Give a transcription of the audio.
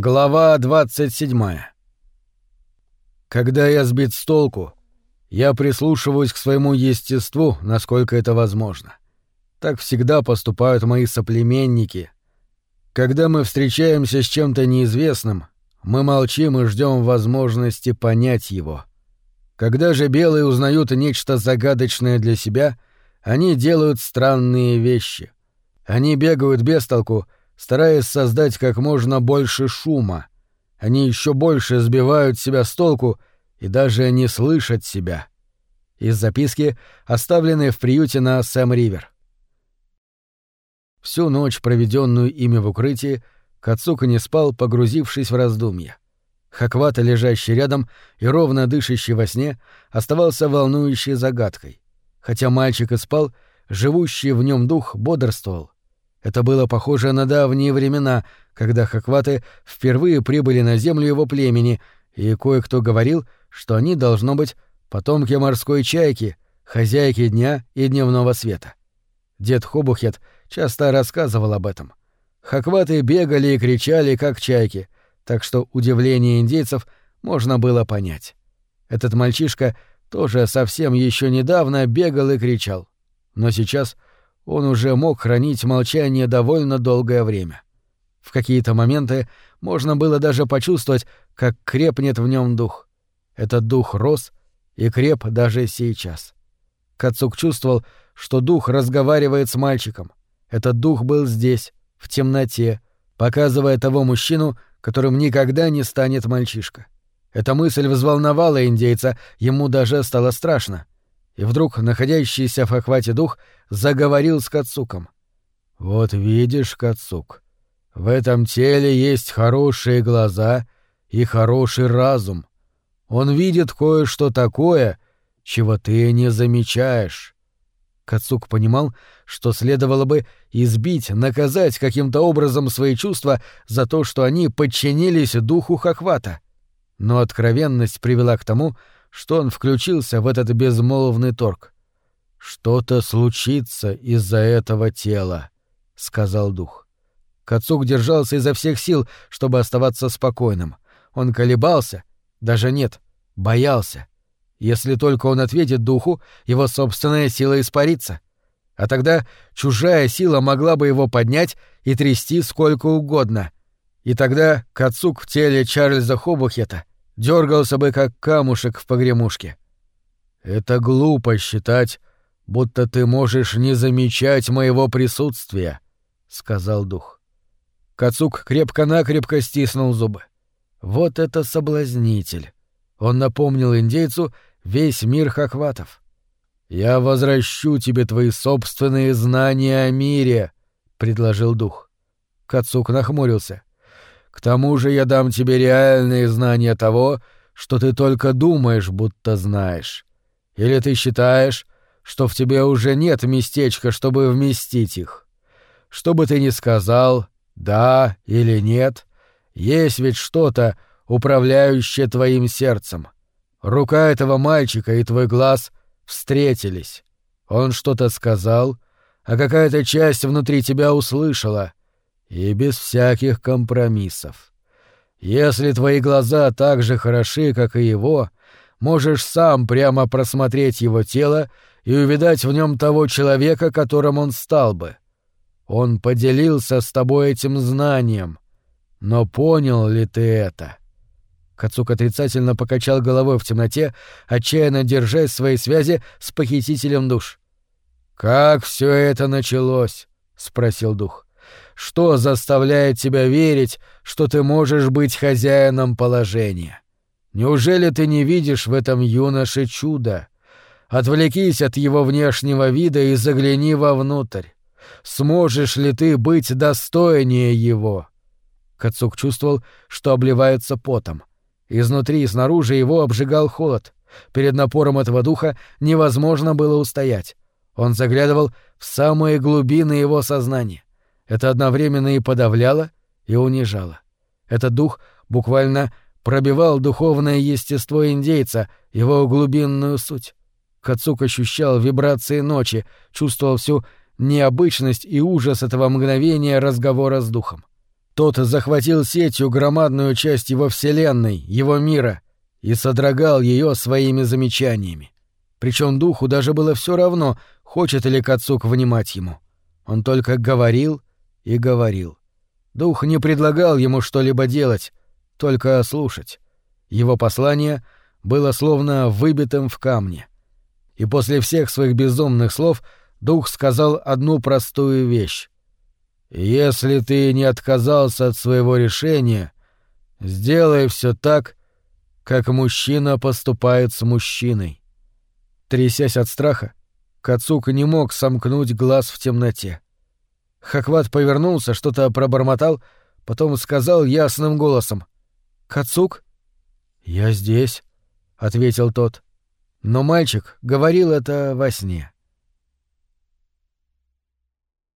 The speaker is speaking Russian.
Глава 27. Когда я сбит с толку, я прислушиваюсь к своему естеству, насколько это возможно. Так всегда поступают мои соплеменники. Когда мы встречаемся с чем-то неизвестным, мы молчим и ждем возможности понять его. Когда же белые узнают нечто загадочное для себя, они делают странные вещи. Они бегают без толку, стараясь создать как можно больше шума. Они еще больше сбивают себя с толку и даже не слышат себя. Из записки, оставленной в приюте на Сэм-Ривер. Всю ночь, проведенную ими в укрытии, Кацука не спал, погрузившись в раздумья. Хаквата, лежащий рядом и ровно дышащий во сне, оставался волнующей загадкой. Хотя мальчик и спал, живущий в нем дух бодрствовал, это было похоже на давние времена, когда хакваты впервые прибыли на землю его племени, и кое-кто говорил, что они, должно быть, потомки морской чайки, хозяйки дня и дневного света. Дед Хобухет часто рассказывал об этом. Хакваты бегали и кричали, как чайки, так что удивление индейцев можно было понять. Этот мальчишка тоже совсем еще недавно бегал и кричал. Но сейчас — он уже мог хранить молчание довольно долгое время. В какие-то моменты можно было даже почувствовать, как крепнет в нем дух. Этот дух рос и креп даже сейчас. Кацук чувствовал, что дух разговаривает с мальчиком. Этот дух был здесь, в темноте, показывая того мужчину, которым никогда не станет мальчишка. Эта мысль взволновала индейца, ему даже стало страшно — и вдруг находящийся в охвате дух заговорил с Кацуком. «Вот видишь, Кацук, в этом теле есть хорошие глаза и хороший разум. Он видит кое-что такое, чего ты не замечаешь». Кацук понимал, что следовало бы избить, наказать каким-то образом свои чувства за то, что они подчинились духу Хохвата. Но откровенность привела к тому, что он включился в этот безмолвный торг. «Что-то случится из-за этого тела», — сказал дух. Кацук держался изо всех сил, чтобы оставаться спокойным. Он колебался, даже нет, боялся. Если только он ответит духу, его собственная сила испарится. А тогда чужая сила могла бы его поднять и трясти сколько угодно. И тогда Кацук в теле Чарльза Хобухета дергался бы как камушек в погремушке. Это глупо считать, будто ты можешь не замечать моего присутствия, сказал дух. Кацук крепко-накрепко стиснул зубы. Вот это соблазнитель. Он напомнил индейцу весь мир хохватов. Я возвращу тебе твои собственные знания о мире, предложил дух. Кацук нахмурился. К тому же я дам тебе реальные знания того, что ты только думаешь, будто знаешь. Или ты считаешь, что в тебе уже нет местечка, чтобы вместить их? Что бы ты ни сказал, да или нет, есть ведь что-то, управляющее твоим сердцем. Рука этого мальчика и твой глаз встретились. Он что-то сказал, а какая-то часть внутри тебя услышала, и без всяких компромиссов. Если твои глаза так же хороши, как и его, можешь сам прямо просмотреть его тело и увидать в нем того человека, которым он стал бы. Он поделился с тобой этим знанием. Но понял ли ты это? Кацук отрицательно покачал головой в темноте, отчаянно держась своей связи с похитителем душ. «Как все это началось?» — спросил дух. Что заставляет тебя верить, что ты можешь быть хозяином положения? Неужели ты не видишь в этом юноше чудо? Отвлекись от его внешнего вида и загляни вовнутрь. Сможешь ли ты быть достойнее его? Кацук чувствовал, что обливается потом. Изнутри и снаружи его обжигал холод. Перед напором этого духа невозможно было устоять. Он заглядывал в самые глубины его сознания. Это одновременно и подавляло, и унижало. Этот дух буквально пробивал духовное естество индейца, его глубинную суть. Кацук ощущал вибрации ночи, чувствовал всю необычность и ужас этого мгновения разговора с духом. Тот захватил сетью громадную часть его вселенной, его мира, и содрогал ее своими замечаниями. Причем духу даже было все равно, хочет ли Кацук внимать ему. Он только говорил и говорил. Дух не предлагал ему что-либо делать, только слушать. Его послание было словно выбитым в камне. И после всех своих безумных слов дух сказал одну простую вещь. Если ты не отказался от своего решения, сделай все так, как мужчина поступает с мужчиной. Трясясь от страха, Кацук не мог сомкнуть глаз в темноте. Хакват повернулся, что-то пробормотал, потом сказал ясным голосом. «Кацук?» «Я здесь», — ответил тот. Но мальчик говорил это во сне.